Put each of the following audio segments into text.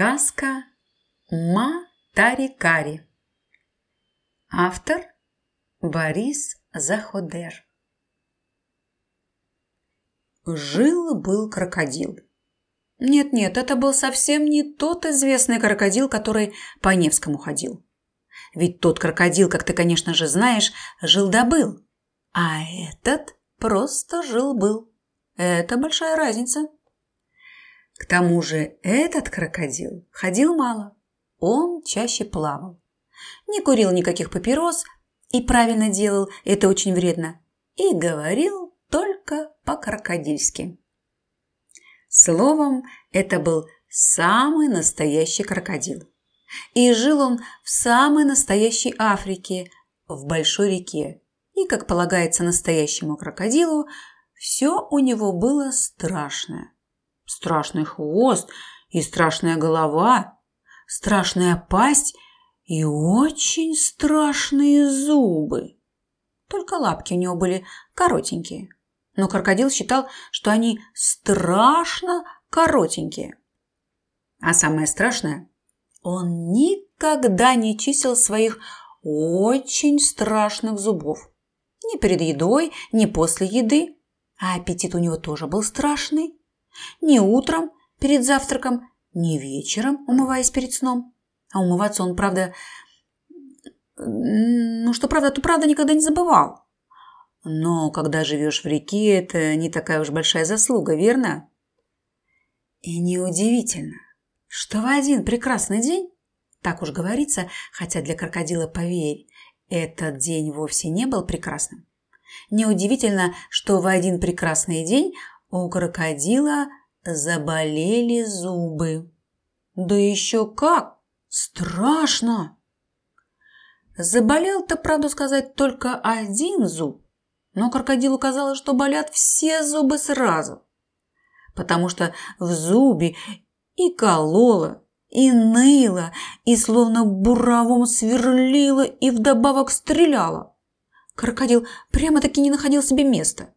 Сказка Ма-Тари-Кари. Автор Борис Заходер. Жил-был крокодил. Нет-нет, это был совсем не тот известный крокодил, который по Невскому ходил. Ведь тот крокодил, как ты, конечно же, знаешь, жил-добыл. А этот просто жил-был. Это большая разница. К тому же этот крокодил ходил мало, он чаще плавал. Не курил никаких папирос и правильно делал, это очень вредно, и говорил только по-крокодильски. Словом, это был самый настоящий крокодил. И жил он в самой настоящей Африке, в большой реке. И, как полагается настоящему крокодилу, все у него было страшное страшный хвост и страшная голова, страшная пасть и очень страшные зубы. Только лапки у него были коротенькие. Но крокодил считал, что они страшно коротенькие. А самое страшное, он никогда не чистил своих очень страшных зубов. Ни перед едой, ни после еды. А аппетит у него тоже был страшный. Ни утром перед завтраком, ни вечером, умываясь перед сном. А умываться он, правда, ну что правда, то правда никогда не забывал. Но когда живешь в реке, это не такая уж большая заслуга, верно? И неудивительно, что в один прекрасный день, так уж говорится, хотя для крокодила, поверь, этот день вовсе не был прекрасным. Неудивительно, что в один прекрасный день у крокодила заболели зубы. Да еще как! Страшно! Заболел-то, правду сказать, только один зуб. Но крокодилу казалось, что болят все зубы сразу. Потому что в зубе и кололо, и ныло, и словно буравом сверлило, и вдобавок стреляло. Крокодил прямо-таки не находил себе места.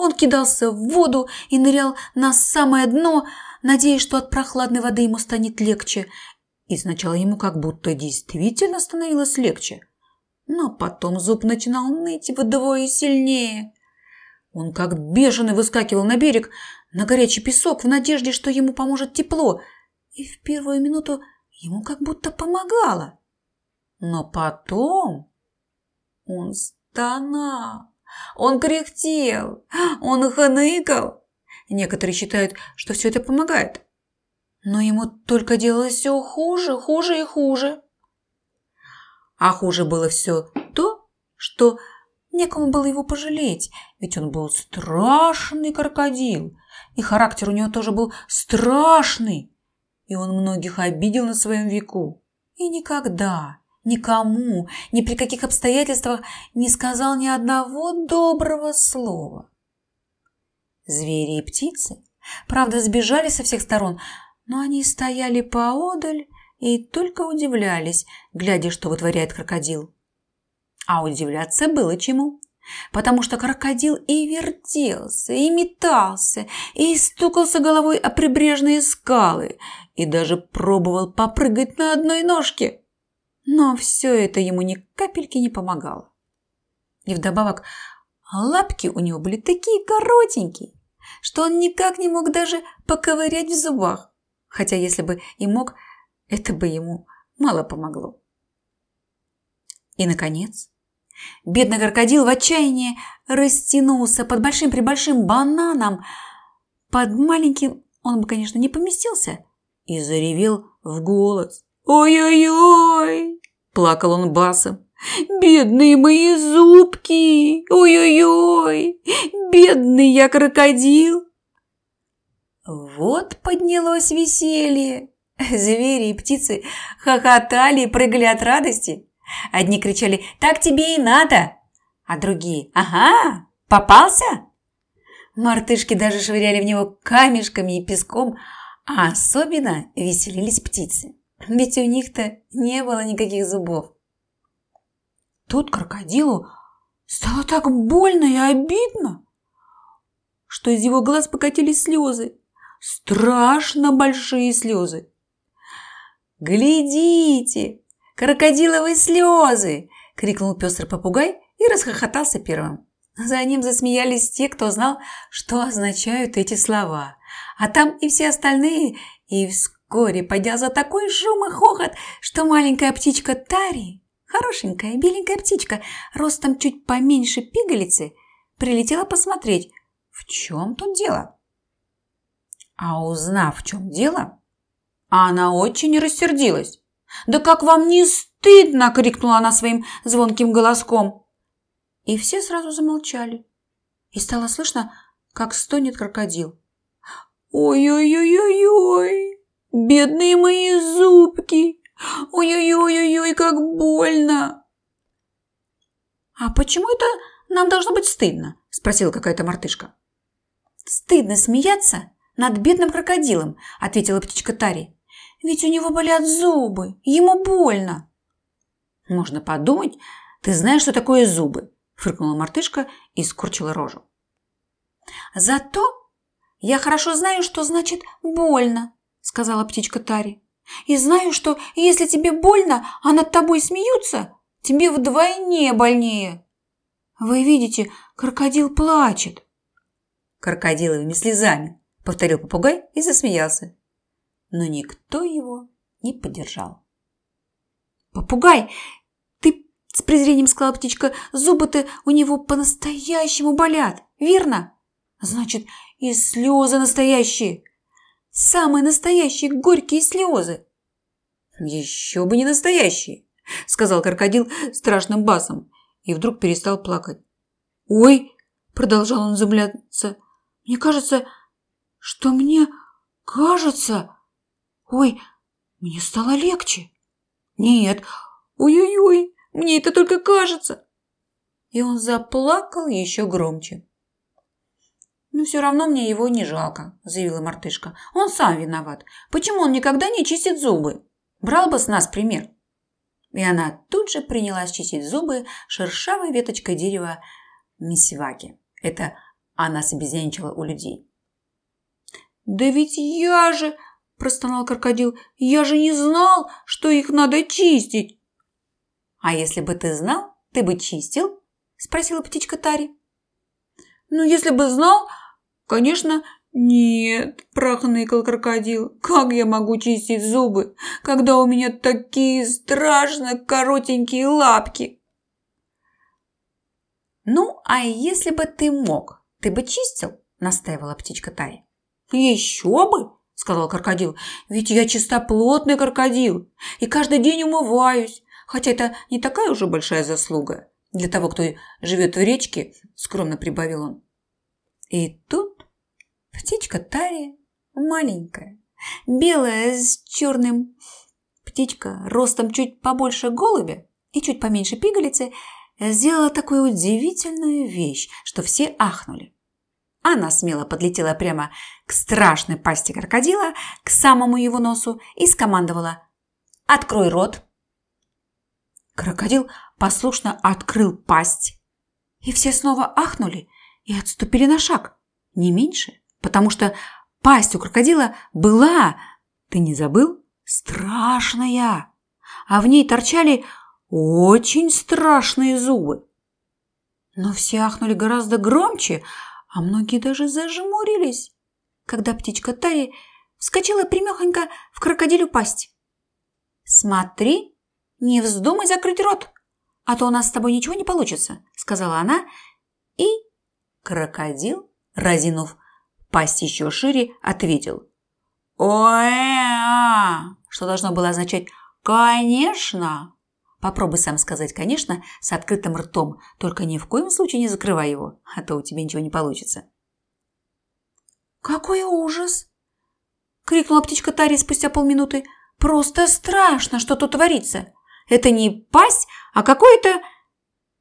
Он кидался в воду и нырял на самое дно, надеясь, что от прохладной воды ему станет легче. И сначала ему как будто действительно становилось легче. Но потом зуб начинал ныть вдвое сильнее. Он как бешеный выскакивал на берег, на горячий песок, в надежде, что ему поможет тепло. И в первую минуту ему как будто помогало. Но потом он стонал. Он кряхтел, он хныкал. Некоторые считают, что все это помогает. Но ему только делалось все хуже, хуже и хуже. А хуже было все то, что некому было его пожалеть, ведь он был страшный крокодил, и характер у него тоже был страшный, и он многих обидел на своем веку. И никогда, никому, ни при каких обстоятельствах не сказал ни одного доброго слова. Звери и птицы, правда, сбежали со всех сторон, но они стояли поодаль и только удивлялись, глядя, что вытворяет крокодил. А удивляться было чему, потому что крокодил и вертелся, и метался, и стукался головой о прибрежные скалы, и даже пробовал попрыгать на одной ножке. Но все это ему ни капельки не помогало. И вдобавок лапки у него были такие коротенькие, что он никак не мог даже поковырять в зубах. Хотя если бы и мог, это бы ему мало помогло. И, наконец, бедный крокодил в отчаянии растянулся под большим-пребольшим бананом. Под маленьким он бы, конечно, не поместился и заревел в голос. «Ой-ой-ой! Плакал он басом. «Бедные мои зубки! Ой-ой-ой! Бедный я крокодил!» Вот поднялось веселье. Звери и птицы хохотали и прыгали от радости. Одни кричали «Так тебе и надо!» А другие «Ага! Попался!» Мартышки даже швыряли в него камешками и песком, а особенно веселились птицы ведь у них-то не было никаких зубов. Тут крокодилу стало так больно и обидно, что из его глаз покатились слезы, страшно большие слезы. Глядите! Крокодиловые слезы!» – крикнул пестрый попугай и расхохотался первым. За ним засмеялись те, кто знал, что означают эти слова. А там и все остальные, и вскоре поднялся такой шум и хохот, что маленькая птичка Тари, хорошенькая беленькая птичка, ростом чуть поменьше пигалицы, прилетела посмотреть, в чем тут дело. А узнав, в чем дело, она очень рассердилась. «Да как вам не стыдно!» – крикнула она своим звонким голоском. И все сразу замолчали. И стало слышно, как стонет крокодил. «Ой-ой-ой-ой-ой! Бедные мои зубки! Ой-ой-ой-ой-ой, как больно!» «А почему это нам должно быть стыдно?» – спросила какая-то мартышка. «Стыдно смеяться над бедным крокодилом», – ответила птичка Тари. «Ведь у него болят зубы, ему больно». «Можно подумать, ты знаешь, что такое зубы», – фыркнула мартышка и скорчила рожу. «Зато я хорошо знаю, что значит больно», – сказала птичка Тари. «И знаю, что если тебе больно, а над тобой смеются, тебе вдвойне больнее». «Вы видите, крокодил плачет», крокодиловыми слезами», – повторил попугай и засмеялся. Но никто его не поддержал. «Попугай, ты с презрением сказала птичка, зубы-то у него по-настоящему болят, верно? Значит, и слезы настоящие. Самые настоящие горькие слезы. Еще бы не настоящие, сказал крокодил страшным басом и вдруг перестал плакать. Ой, продолжал он изумляться, мне кажется, что мне кажется... Ой, мне стало легче. Нет, ой-ой-ой, мне это только кажется. И он заплакал еще громче. «Ну, все равно мне его не жалко», – заявила мартышка. «Он сам виноват. Почему он никогда не чистит зубы? Брал бы с нас пример». И она тут же принялась чистить зубы шершавой веточкой дерева мисиваки. Это она собезьяничала у людей. «Да ведь я же...» – простонал крокодил. «Я же не знал, что их надо чистить!» «А если бы ты знал, ты бы чистил?» – спросила птичка Тари. «Ну, если бы знал, конечно, нет», – прохныкал крокодил. «Как я могу чистить зубы, когда у меня такие страшно коротенькие лапки?» «Ну, а если бы ты мог?» Ты бы чистил?» – настаивала птичка Тари. «Еще бы!» – сказал крокодил. «Ведь я чистоплотный крокодил и каждый день умываюсь, хотя это не такая уже большая заслуга для того, кто живет в речке», – скромно прибавил он. И тут птичка Тари маленькая, белая с черным птичка, ростом чуть побольше голубя и чуть поменьше пигалицы – сделала такую удивительную вещь, что все ахнули. Она смело подлетела прямо к страшной пасти крокодила, к самому его носу и скомандовала «Открой рот!». Крокодил послушно открыл пасть, и все снова ахнули и отступили на шаг, не меньше, потому что пасть у крокодила была, ты не забыл, страшная, а в ней торчали очень страшные зубы. Но все ахнули гораздо громче, а многие даже зажмурились, когда птичка Тари вскочила примехонько в крокодилю пасть. «Смотри, не вздумай закрыть рот, а то у нас с тобой ничего не получится», сказала она, и крокодил, разинув пасть еще шире, ответил. ой а что должно было означать «конечно». Попробуй сам сказать, конечно, с открытым ртом, только ни в коем случае не закрывай его, а то у тебя ничего не получится. «Какой ужас!» – крикнула птичка Тари спустя полминуты. «Просто страшно, что тут творится! Это не пасть, а какое-то...»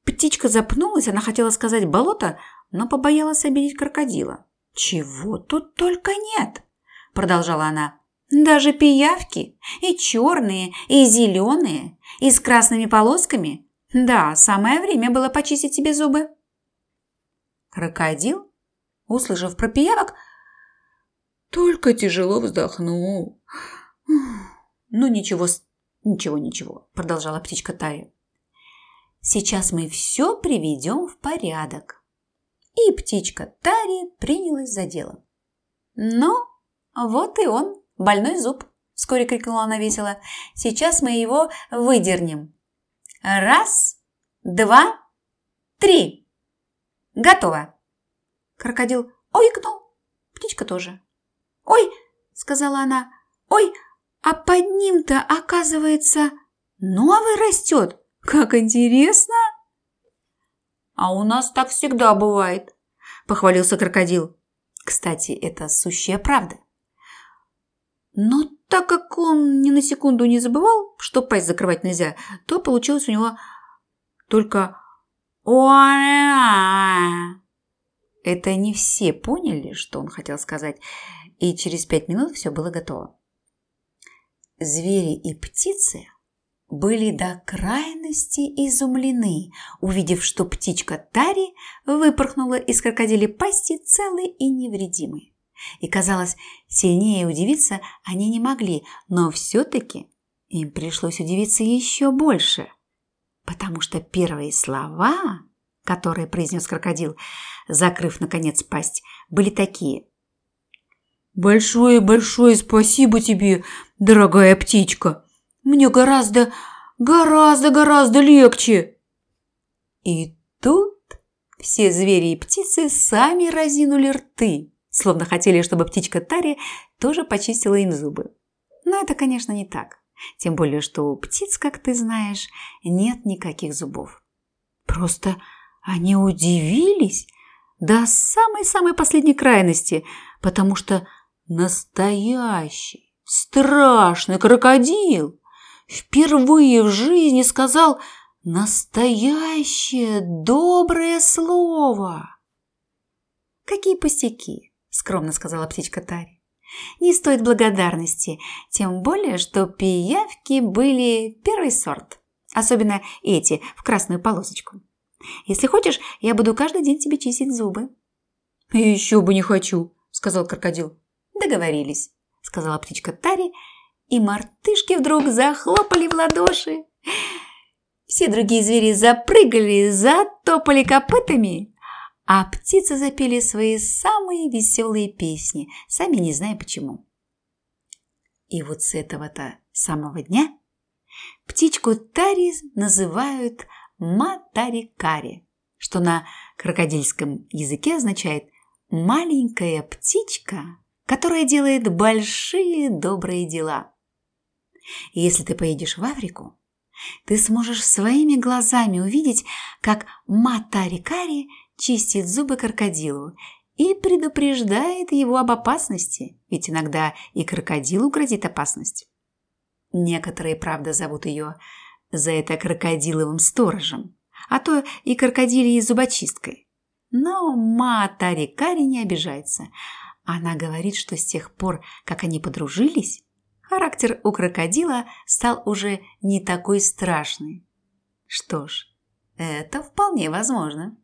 Птичка запнулась, она хотела сказать «болото», но побоялась обидеть крокодила. «Чего тут только нет!» – продолжала она. Даже пиявки, и черные, и зеленые, и с красными полосками. Да, самое время было почистить себе зубы. Крокодил, услышав про пиявок, только тяжело вздохнул. Ну, ничего, ничего, ничего, продолжала птичка Тари. Сейчас мы все приведем в порядок. И птичка Тари принялась за дело. Но вот и он, больной зуб, вскоре крикнула она весело. Сейчас мы его выдернем. Раз, два, три. Готово. Крокодил ойкнул, птичка тоже. Ой, сказала она, ой, а под ним-то, оказывается, новый растет. Как интересно! А у нас так всегда бывает, похвалился крокодил. Кстати, это сущая правда. Но так как он ни на секунду не забывал, что пасть закрывать нельзя, то получилось у него только Это не все поняли, что он хотел сказать, и через пять минут все было готово. Звери и птицы были до крайности изумлены, увидев, что птичка Тари выпорхнула из крокодилей пасти целой и невредимой. И, казалось, сильнее удивиться они не могли, но все-таки им пришлось удивиться еще больше, потому что первые слова, которые произнес крокодил, закрыв, наконец, пасть, были такие. «Большое-большое спасибо тебе, дорогая птичка!» Мне гораздо, гораздо, гораздо легче. И тут все звери и птицы сами разинули рты, словно хотели, чтобы птичка Тари тоже почистила им зубы. Но это, конечно, не так. Тем более, что у птиц, как ты знаешь, нет никаких зубов. Просто они удивились до самой-самой последней крайности, потому что настоящий страшный крокодил впервые в жизни сказал настоящее доброе слово. «Какие пустяки!» – скромно сказала птичка Тари. «Не стоит благодарности, тем более, что пиявки были первый сорт, особенно эти в красную полосочку. Если хочешь, я буду каждый день тебе чистить зубы». «Еще бы не хочу», – сказал крокодил. «Договорились», – сказала птичка Тари и мартышки вдруг захлопали в ладоши. Все другие звери запрыгали, затопали копытами, а птицы запели свои самые веселые песни, сами не зная почему. И вот с этого-то самого дня птичку Тари называют Матарикари, что на крокодильском языке означает «маленькая птичка, которая делает большие добрые дела». Если ты поедешь в Африку, ты сможешь своими глазами увидеть, как Матарикари чистит зубы крокодилу и предупреждает его об опасности, ведь иногда и крокодилу грозит опасность. Некоторые, правда, зовут ее за это крокодиловым сторожем, а то и крокодилией зубочисткой. Но Матарикари не обижается. Она говорит, что с тех пор, как они подружились, характер у крокодила стал уже не такой страшный. Что ж, это вполне возможно.